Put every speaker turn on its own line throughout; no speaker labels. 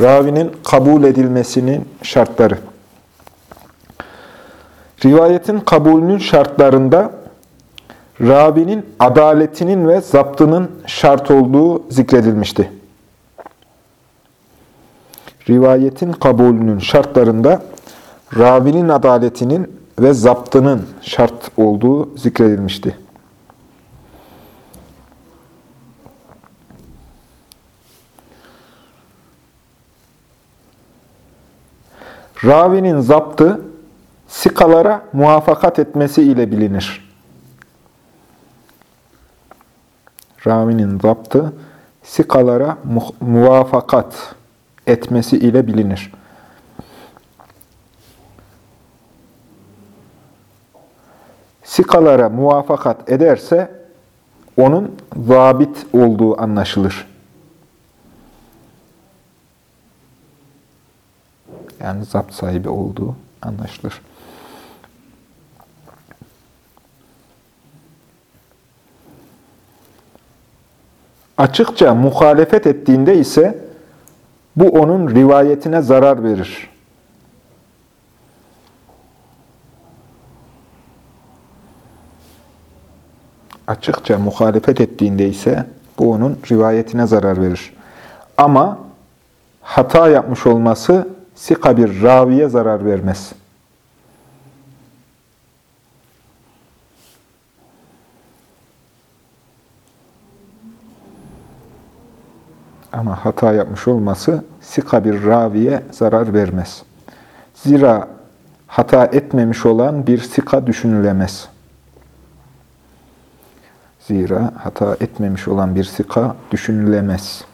Ravinin kabul edilmesinin şartları. Rivayetin kabulünün şartlarında ravinin adaletinin ve zaptının şart olduğu zikredilmişti. Rivayetin kabulünün şartlarında ravinin adaletinin ve zaptının şart olduğu zikredilmişti. Ravinin zaptı sikalara muvafakat etmesi ile bilinir. Ravinin zaptı sikalara mu muvafakat etmesi ile bilinir. Sikalara muvafakat ederse onun zabit olduğu anlaşılır. Yani zapt sahibi olduğu anlaşılır. Açıkça muhalefet ettiğinde ise bu onun rivayetine zarar verir. Açıkça muhalefet ettiğinde ise bu onun rivayetine zarar verir. Ama hata yapmış olması sika bir raviye zarar vermez. Ama hata yapmış olması sika bir raviye zarar vermez. Zira hata etmemiş olan bir sika düşünülemez. Zira hata etmemiş olan bir sika düşünülemez.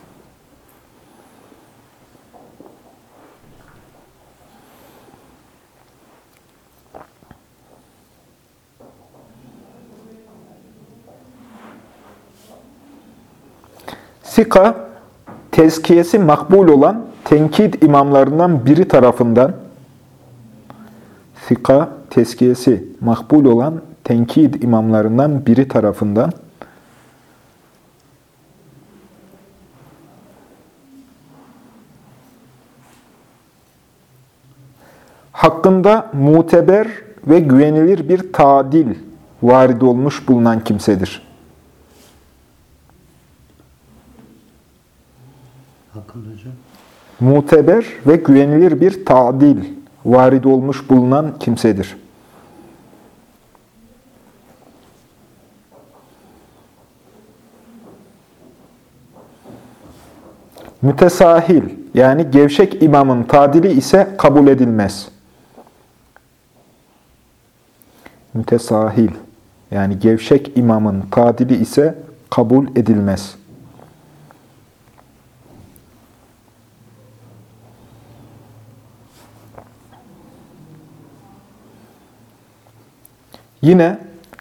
Sika, tezkiyesi makbul olan tenkid imamlarından biri tarafından, Sika, tezkiyesi makbul olan tenkid imamlarından biri tarafından, hakkında muteber ve güvenilir bir tadil varid olmuş bulunan kimsedir.
Hakkında hocam.
Muteber ve güvenilir bir tadil varid olmuş bulunan kimsedir. Mütesahil yani gevşek imamın tadili ise kabul edilmez. Mütesahil yani gevşek imamın tadili ise kabul edilmez. Yine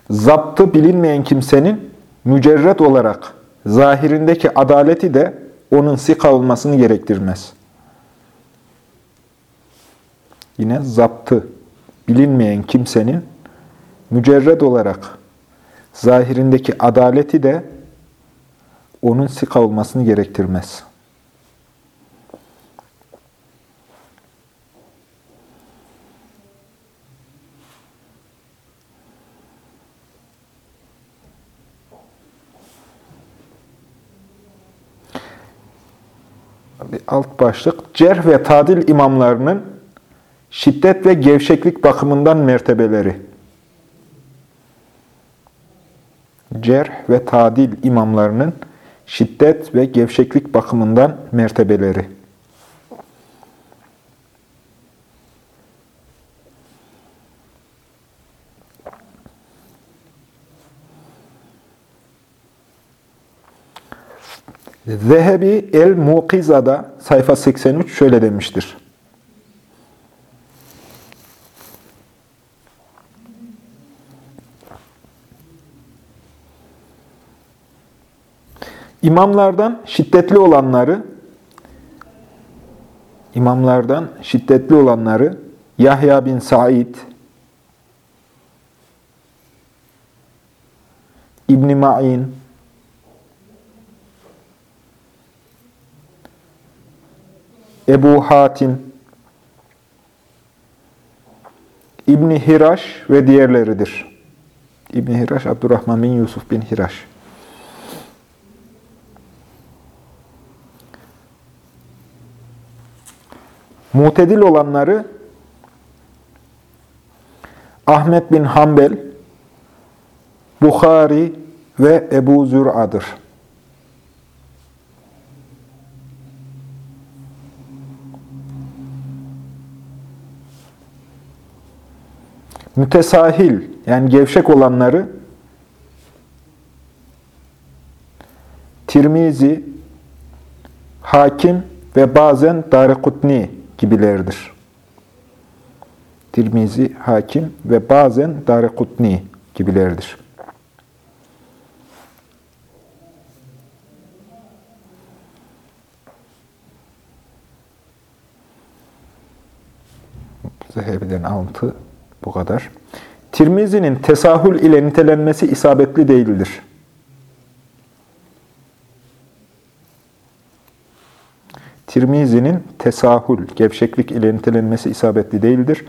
zaptı bilinmeyen kimsenin mücerret olarak zahirindeki adaleti de onun sika olmasını gerektirmez. Yine zaptı bilinmeyen kimsenin mücerred olarak zahirindeki adaleti de onun sika olmasını gerektirmez. Bir alt başlık, cerh ve tadil imamlarının şiddet ve gevşeklik bakımından mertebeleri. Cerh ve tadil imamlarının şiddet ve gevşeklik bakımından mertebeleri. Zehebi El-Muqiza'da sayfa 83 şöyle demiştir. İmamlardan şiddetli olanları imamlardan şiddetli olanları Yahya bin Said İbn Ma'in Ebu Hatim, İbni Hiraş ve diğerleridir. İbni Hiraş, Abdurrahman bin Yusuf bin Hiraş. Mutedil olanları Ahmet bin Hanbel, Bukhari ve Ebu Zür'adır. Mütesahil, yani gevşek olanları Tirmizi, Hakim ve bazen Darikutni gibilerdir. Tirmizi, Hakim ve bazen Darikutni gibilerdir. Zehebi'den alıntı bu kadar. Tirmizi'nin tesahül ile nitelenmesi isabetli değildir. Tirmizi'nin tesahül, gevşeklik ile nitelenmesi isabetli değildir.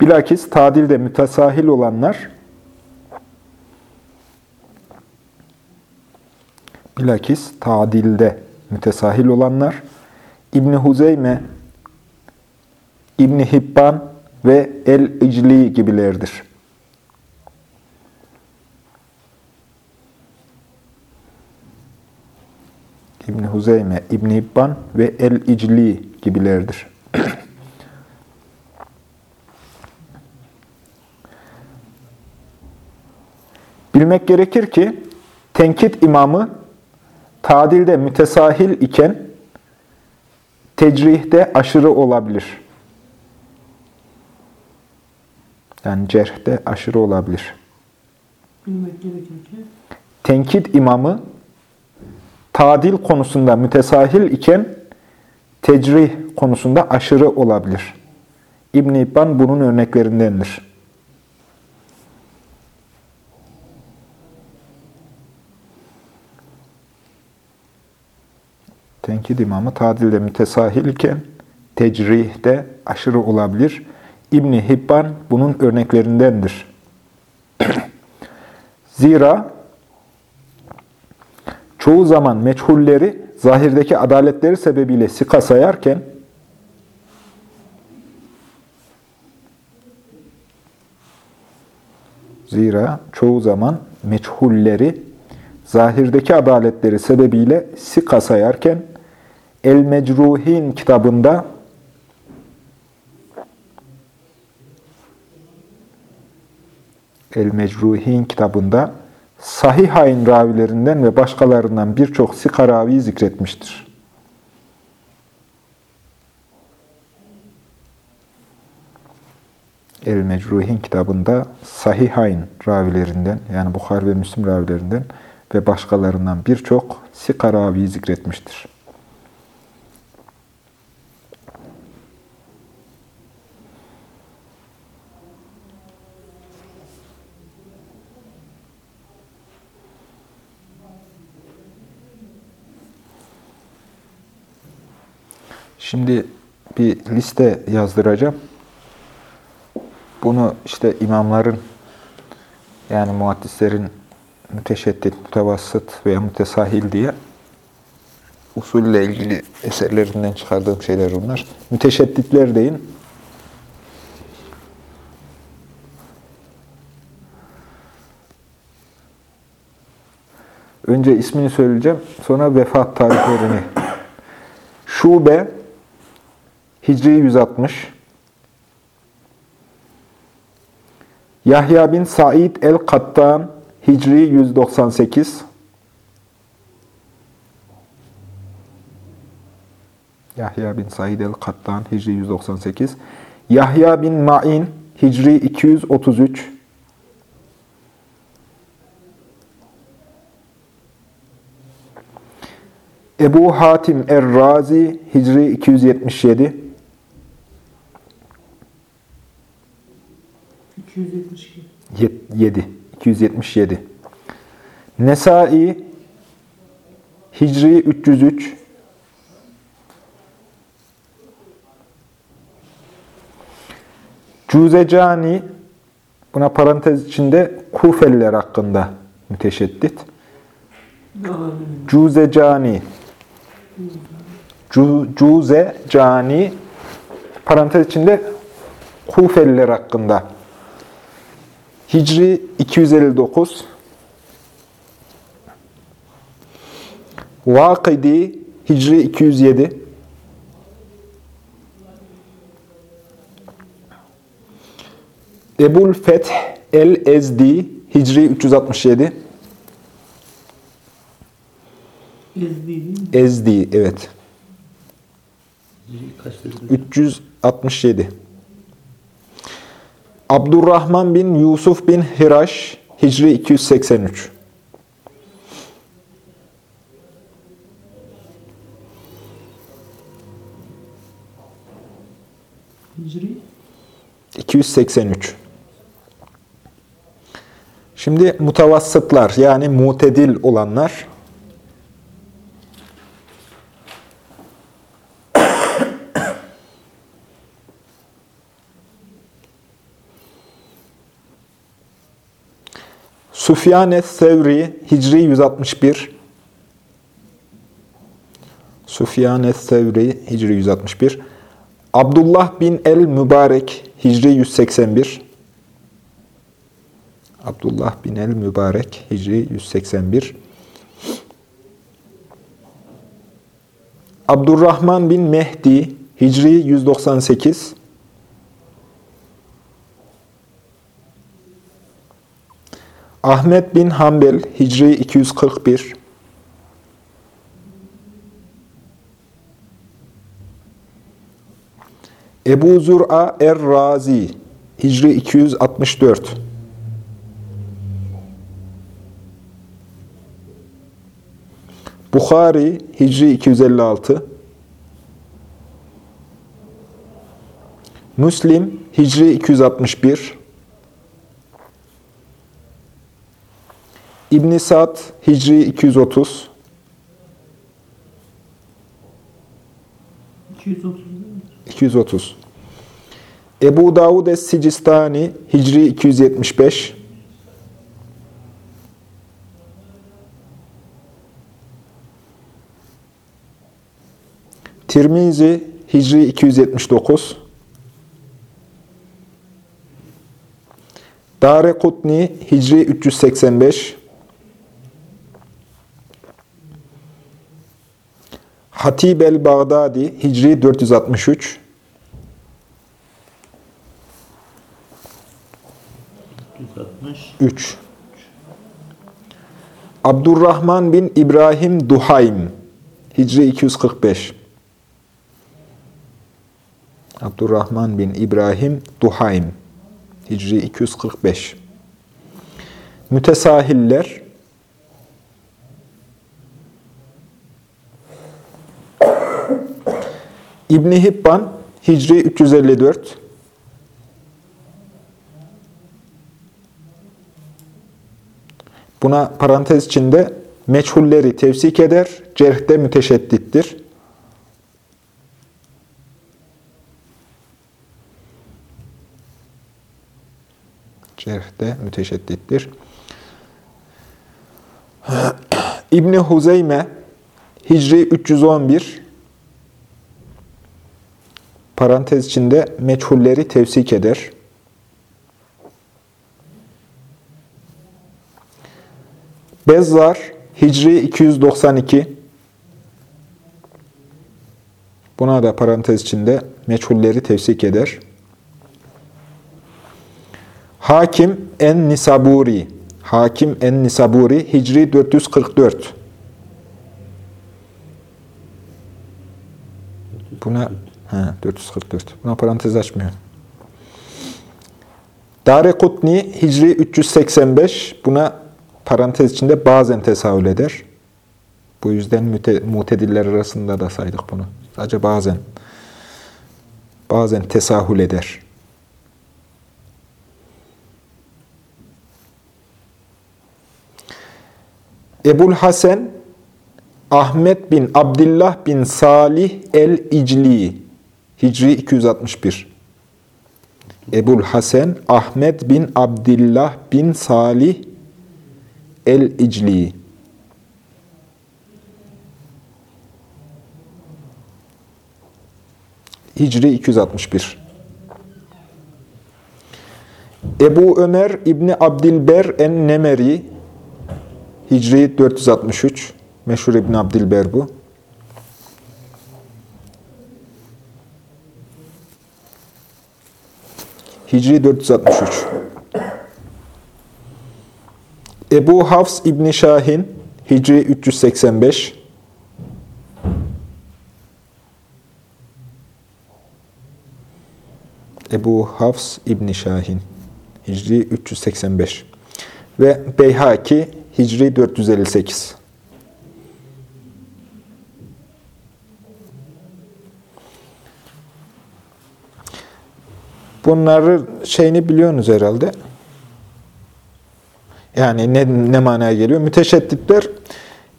Bilakis tadilde mütesahil olanlar, bilakis tadilde mütesahil olanlar, İbni Huzeyme, İbni Hibban ve El-İcli gibilerdir. İbni Huzeyme, İbni İbban ve El-İcli gibilerdir. Bilmek gerekir ki tenkit imamı tadilde mütesahil iken tecrihte aşırı olabilir. Yani cerhte aşırı olabilir. Tenkit imamı tadil konusunda mütesahil iken tecrih konusunda aşırı olabilir. İbn-i İbban bunun örneklerindendir. Tenkit imamı tadilde mütesahil iken tecrihde aşırı olabilir. İbn Hibban bunun örneklerindendir. Zira çoğu zaman meçhulleri zahirdeki adaletleri sebebiyle sika sayarken Zira çoğu zaman meçhulleri zahirdeki adaletleri sebebiyle sika sayarken El-Mecruhin kitabında El-Mecruhin kitabında Sahihayn ravilerinden ve başkalarından birçok sika raviyi zikretmiştir. El-Mecruhin kitabında Sahihayn ravilerinden yani Bukhar ve Müslim ravilerinden ve başkalarından birçok sika raviyi zikretmiştir. Şimdi bir liste yazdıracağım. Bunu işte imamların yani muhaddislerin müteşeddit, mütevassıt veya mütesahil diye usulle ilgili eserlerinden çıkardığım şeyler bunlar. Müteşedditler deyin. Önce ismini söyleyeceğim. Sonra vefat tarihlerini. Şube Hicri 160 Yahya bin Said el-Kattan Hicri 198 Yahya bin Said el-Kattan Hicri 198 Yahya bin Ma'in Hicri 233 Ebu Hatim Er-Razi Hicri 277
272.
7 277 Nesai Hicri 303 Cüzecani buna parantez içinde Kufeliler hakkında müteşeddit. Cüzecani Cüzecani parantez içinde Kufeliler hakkında. Hicri 259 Vakidi Hicri 207 Ebul Feth el-Ezdi Hicri 367
Ezdi?
Ezdi evet.
Kaç dedi?
367 Abdurrahman bin Yusuf bin Hiraş Hicri 283
Hicri.
283 Şimdi mutavassıtlar yani mutedil olanlar Sufyan es-Sevri Hicri 161 Sufyan es-Sevri Hicri 161 Abdullah bin el-Mübarek Hicri 181 Abdullah bin el-Mübarek Hicri 181 Abdurrahman bin Mehdi Hicri 198 Ahmet bin Hanbel Hicri 241 Ebu Zur'a Er-Razi Hicri 264 Bukhari Hicri 256 Müslim Hicri 261 İbn Sa'd Hicri 230
230 değil mi?
230 Ebu Davud Es-Sicistani Hicri 275 Tirmizi Hicri 279 Darekutni Hicri 385 Hatib el-Bağdadi Hicri 463
160.
3 Abdurrahman bin İbrahim Duhaym Hicri 245 Abdurrahman bin İbrahim Duhaym Hicri 245 Mütesahiller İbni Hibban Hicri 354 Buna parantez içinde meçhulleri tevsik eder, cerhte müteşeddittir. Cerhte müteşeddittir. İbni Huzeyme Hicri 311 parantez içinde meçhulleri tevsik eder. Bezzar Hicri 292 Buna da parantez içinde meçhulleri tevsik eder. Hakim en-Nisaburi Hakim en-Nisaburi Hicri 444 Buna ha, 444. Buna parantez açmıyor. Darekutni Hicri 385 buna parantez içinde bazen tesavül eder. Bu yüzden müte, mutediller arasında da saydık bunu. Sadece bazen. Bazen tesahül eder. Ebul Hasan Ahmet bin Abdullah bin Salih el-İcli Hicri 261 Ebul Hasan Ahmet bin Abdullah bin Salih el-İcli Hicri 261 Ebu Ömer İbni Abdilber en-Nemeri. Hicri 463 Meşhur İbni Abdilber bu. Hicri 463 Ebu Hafs İbni Şahin Hicri 385 Ebu Hafs İbni Şahin Hicri 385 ve Beyhaki Hicri 458 Bunları şeyini biliyorsunuz herhalde. Yani ne, ne manaya geliyor? Müteşedditler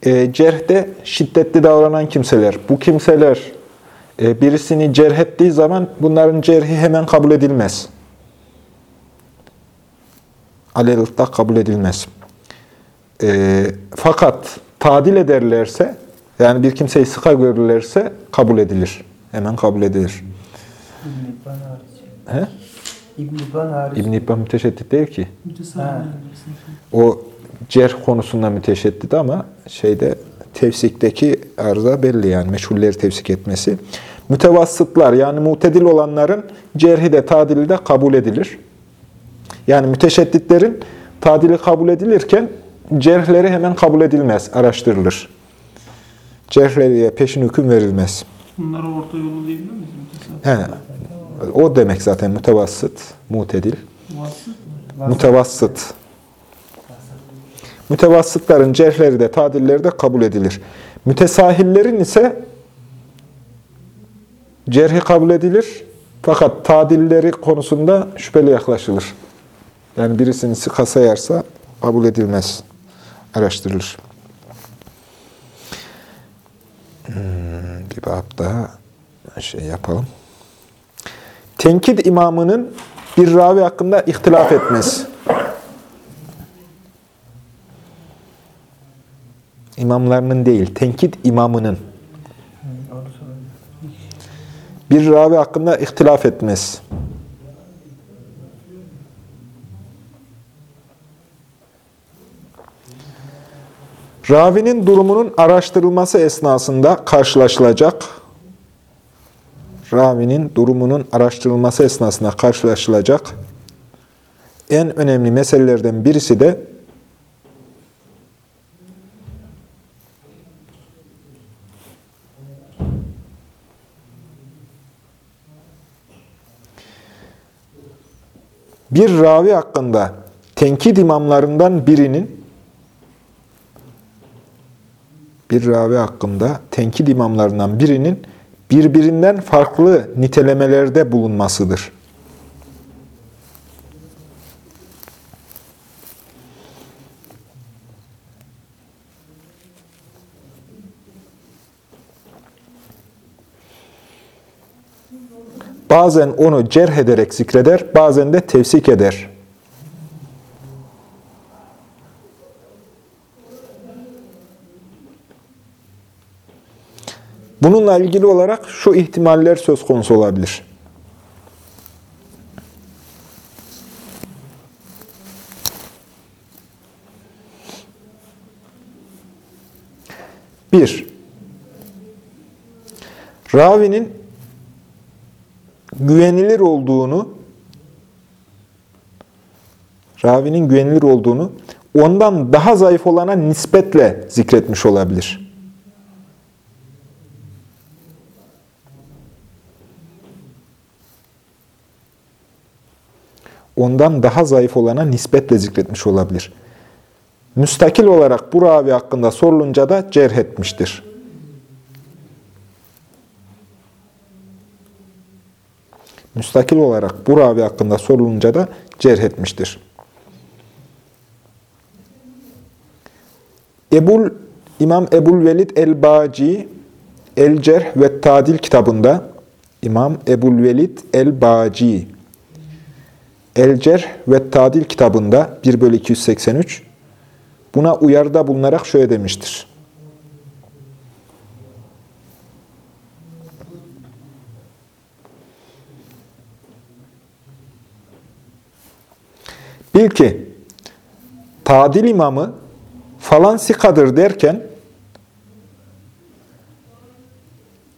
e, cerhde şiddetli davranan kimseler. Bu kimseler e, birisini cerh ettiği zaman bunların cerhi hemen kabul edilmez. Alelillah kabul edilmez. E, fakat tadil ederlerse, yani bir kimseyi sıka görürlerse kabul edilir. Hemen kabul edilir. He?
İbn İbban hariç.
İbn İbban müteşeddit değil ki. O cerh konusunda müteşeddit ama şeyde tefsikteki arıza belli yani meşhulleri tefsik etmesi. Mütevassıtlar yani mutedil olanların cerhi de tadili de kabul edilir. Yani müteşedditlerin tadili kabul edilirken cerhleri hemen kabul edilmez, araştırılır. Cerhleriye peşin hüküm verilmez.
Bunlara orta yolu diyebilir miyiz?
He, o demek zaten mütevassıt, mutedil. Mütevassıt. Mütevassıtların cerhleri de, tadilleri de kabul edilir. Mütesahillerin ise cerhi kabul edilir. Fakat tadilleri konusunda şüpheli yaklaşılır. Yani birisini sıka sayarsa kabul edilmez. Araştırılır. Hmm, bir bab daha şey yapalım. Tenkit imamının bir ravi hakkında ihtilaf etmesi. İmamlarının değil, tenkit imamının bir ravi hakkında ihtilaf etmesi. Ravinin durumunun araştırılması esnasında karşılaşılacak, ravinin durumunun araştırılması esnasında karşılaşılacak en önemli meselelerden birisi de bir ravi hakkında tenkit imamlarından birinin bir ravi hakkında tenkit imamlarından birinin birbirinden farklı nitelemelerde bulunmasıdır. Bazen onu cerh ederek zikreder, bazen de tevsik eder. Bununla ilgili olarak şu ihtimaller söz konusu olabilir. Bir, ravinin güvenilir olduğunu ravinin güvenilir olduğunu ondan daha zayıf olana nispetle zikretmiş olabilir. Ondan daha zayıf olana nispetle zikretmiş olabilir. Müstakil olarak bu ravi hakkında sorulunca da cerh etmiştir. Müstakil olarak bu ravi hakkında sorulunca da cerh etmiştir. Ebul İmam Ebul Velid el-Baci El-Cerh ve Tadil kitabında İmam Ebul Velid el-Baci El-Cerh ve Tadil kitabında 1 bölü 283 buna uyarıda bulunarak şöyle demiştir. Bil ki tadil imamı falan sikadır derken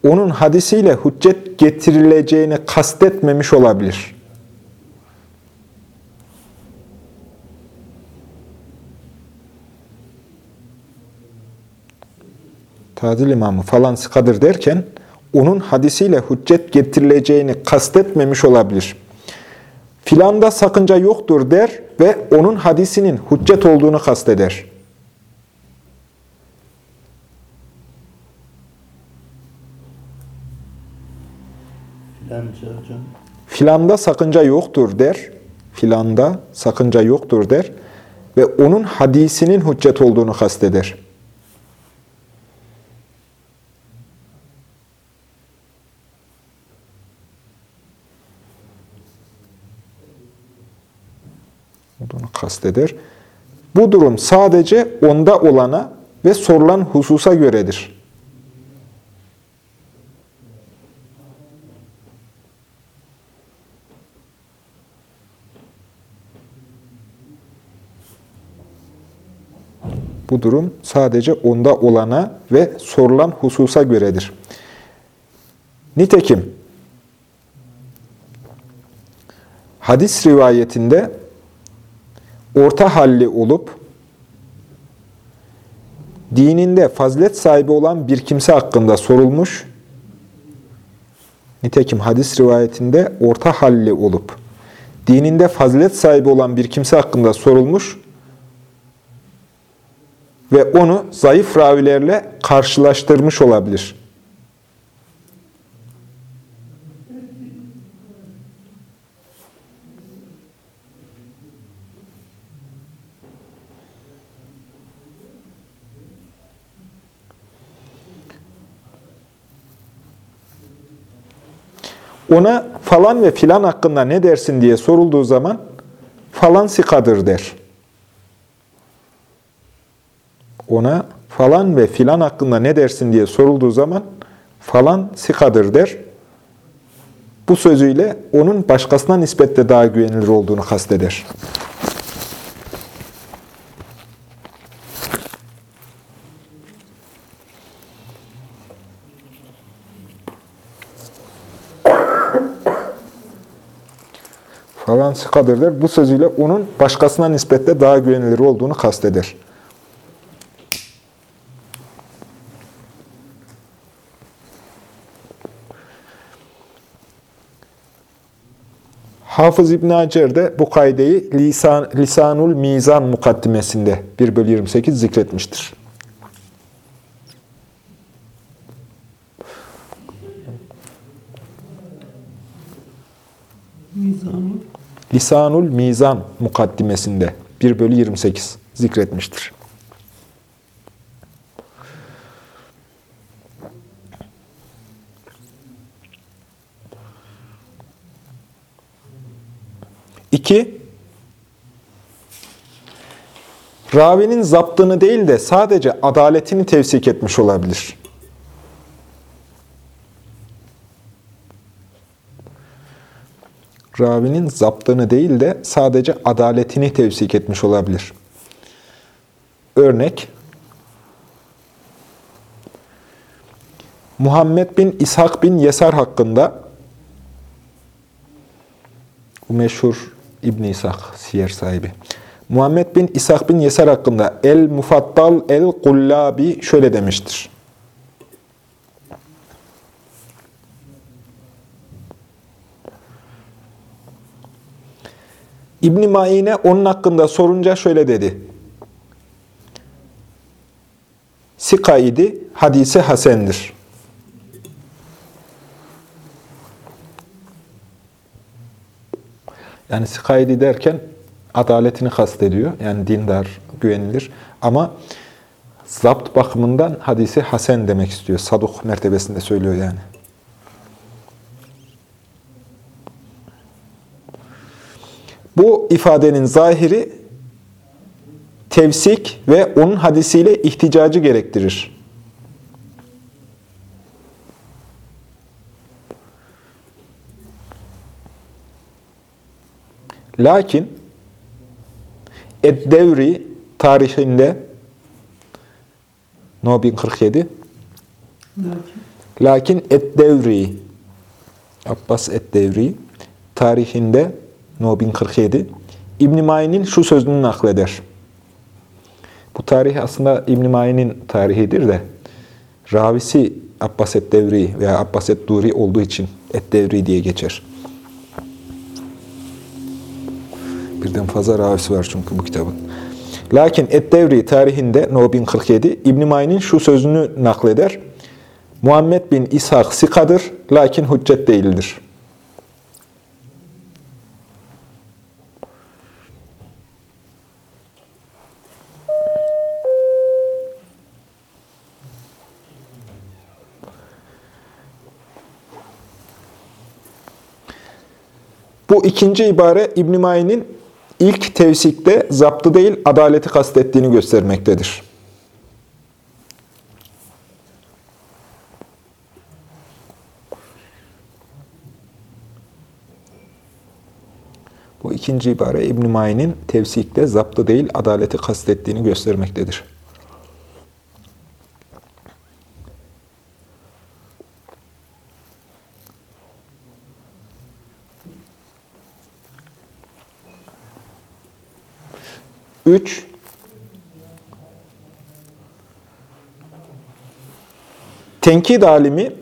onun hadisiyle hüccet getirileceğini kastetmemiş olabilir. Tadil imamı falan sikadır derken onun hadisiyle hüccet getirileceğini kastetmemiş olabilir. Filanda sakınca yoktur der ve onun hadisinin hüccet olduğunu kasteder. Filanda sakınca yoktur der. Filanda sakınca yoktur der ve onun hadisinin hüccet olduğunu kasteder. Olduğunu kasteder. Bu durum sadece onda olana ve sorulan hususa göredir. Bu durum sadece onda olana ve sorulan hususa göredir. Nitekim hadis rivayetinde orta halli olup dininde fazilet sahibi olan bir kimse hakkında sorulmuş. Nitekim hadis rivayetinde orta halli olup dininde fazilet sahibi olan bir kimse hakkında sorulmuş ve onu zayıf ravilerle karşılaştırmış olabilir. Ona falan ve filan hakkında ne dersin diye sorulduğu zaman falan sikadır der. Ona falan ve filan hakkında ne dersin diye sorulduğu zaman falan sikadır der. Bu sözüyle onun başkasına nispetle daha güvenilir olduğunu kasteder. Falan sikadır der. Bu sözüyle onun başkasına nispetle daha güvenilir olduğunu kasteder. Hafız İbn Hacer de bu kaydeyi Lisan, Lisanul Mizan mukaddimesinde 1 bölü 28 zikretmiştir.
Mizanı.
Lisanul Mizan mukaddimesinde 1 bölü 28 zikretmiştir. İki, ravinin zaptını değil de sadece adaletini tevsik etmiş olabilir. Ravinin zaptını değil de sadece adaletini tevsik etmiş olabilir. Örnek, Muhammed bin İshak bin Yesar hakkında bu meşhur İbn İshak siyer sahibi. Muhammed bin İshak bin Yesar hakkında El Mufattal El Kullabi şöyle demiştir. İbn Maine onun hakkında sorunca şöyle dedi. Sika idi, hadisi hasendir. Yani sika idi derken adaletini kastediyor. Yani dindar, güvenilir. Ama zapt bakımından hadisi hasen demek istiyor. Saduk mertebesinde söylüyor yani. Bu ifadenin zahiri tevsik ve onun hadisiyle ihticacı gerektirir. Lakin Ed-Devri tarihinde No 1047
Lakin
Lakin Ed-Devri Abbas Ed-Devri tarihinde No 1047 İbn Mayn'in şu sözünü nakleder. Bu tarih aslında İbn Mayn'in tarihidir de ravisi Abbas Ed-Devri veya Abbas Ed-Duri olduğu için Ed-Devri diye geçer. Birden fazla ravisi var çünkü bu kitabın. Lakin Et-Devri tarihinde No 1047 İbn Mayn'in şu sözünü nakleder. Muhammed bin İshak sikadır, lakin hüccet değildir. Bu ikinci ibare İbn Mayn'in ilk tevsikte zaptı değil adaleti kastettiğini göstermektedir. Bu ikinci ibare İbn Mayn'in tevsikte zaptı değil adaleti kastettiğini göstermektedir. Üç, tenkid alimi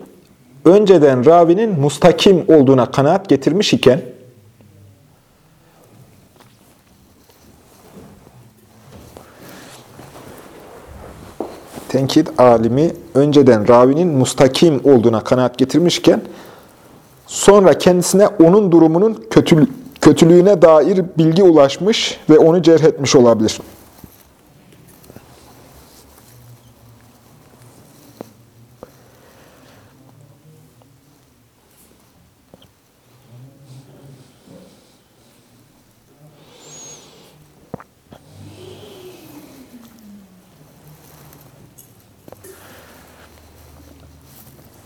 önceden ravinin mustakim olduğuna kanaat getirmiş iken, tenkid alimi önceden ravinin mustakim olduğuna kanaat getirmişken, sonra kendisine onun durumunun kötü, kötülüğüne dair bilgi ulaşmış ve onu cerh etmiş olabilir.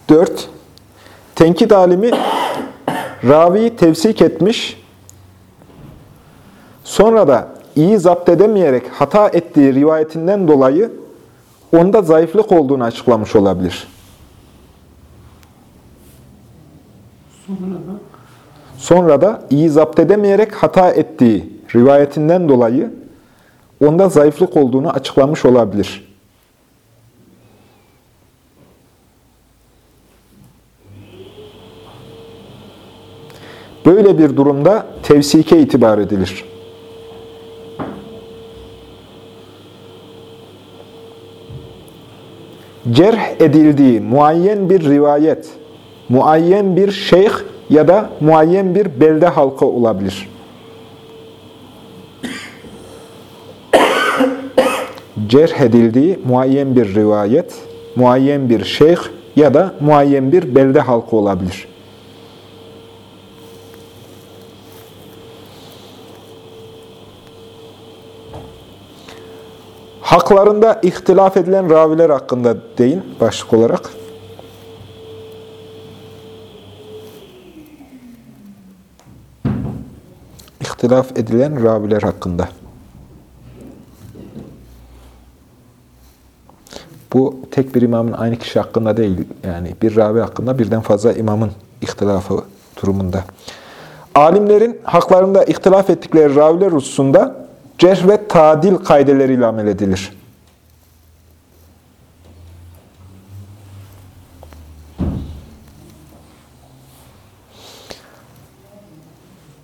Dört, tenkit alimi raviyi tevsik etmiş, sonra da iyi zapt edemeyerek hata ettiği rivayetinden dolayı onda zayıflık olduğunu açıklamış olabilir. sonra da iyi zapt edemeyerek hata ettiği rivayetinden dolayı onda zayıflık olduğunu açıklamış olabilir. Böyle bir durumda tevsike itibar edilir. Cerh edildiği muayyen bir rivayet, muayyen bir şeyh ya da muayyen bir belde halkı olabilir. Cerh edildiği muayyen bir rivayet, muayyen bir şeyh ya da muayyen bir belde halkı olabilir. Haklarında ihtilaf edilen raviler hakkında deyin başlık olarak. İhtilaf edilen raviler hakkında. Bu tek bir imamın aynı kişi hakkında değil. Yani bir ravi hakkında birden fazla imamın ihtilafı durumunda. Alimlerin haklarında ihtilaf ettikleri raviler hususunda cerh ve tadil kaideleriyle amel edilir.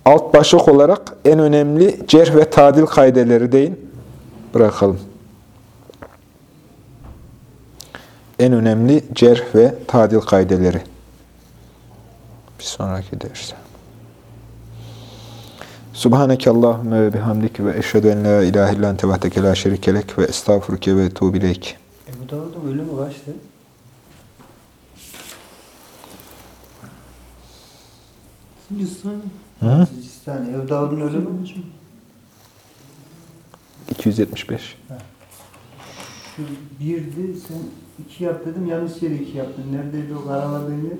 Alt başlık olarak en önemli cerh ve tadil kaideleri deyin. Bırakalım. en önemli cerh ve tadil kaideleri. Bir sonraki derste. Subhaneke Allahümme ve bihamdik ve eşhedü en la ilahe illan tebahteke la şerikelek ve estağfurke ve tuğbileyk.
Ebu Davud'un ölümü kaçtı?
Gürcistan.
Hı?
Gürcistan. Ebu Davud'un ölümü
275.
şu birdi. Sen iki yap dedim. Yanlış yere iki yaptın. Neredeydi o karaladığın yer?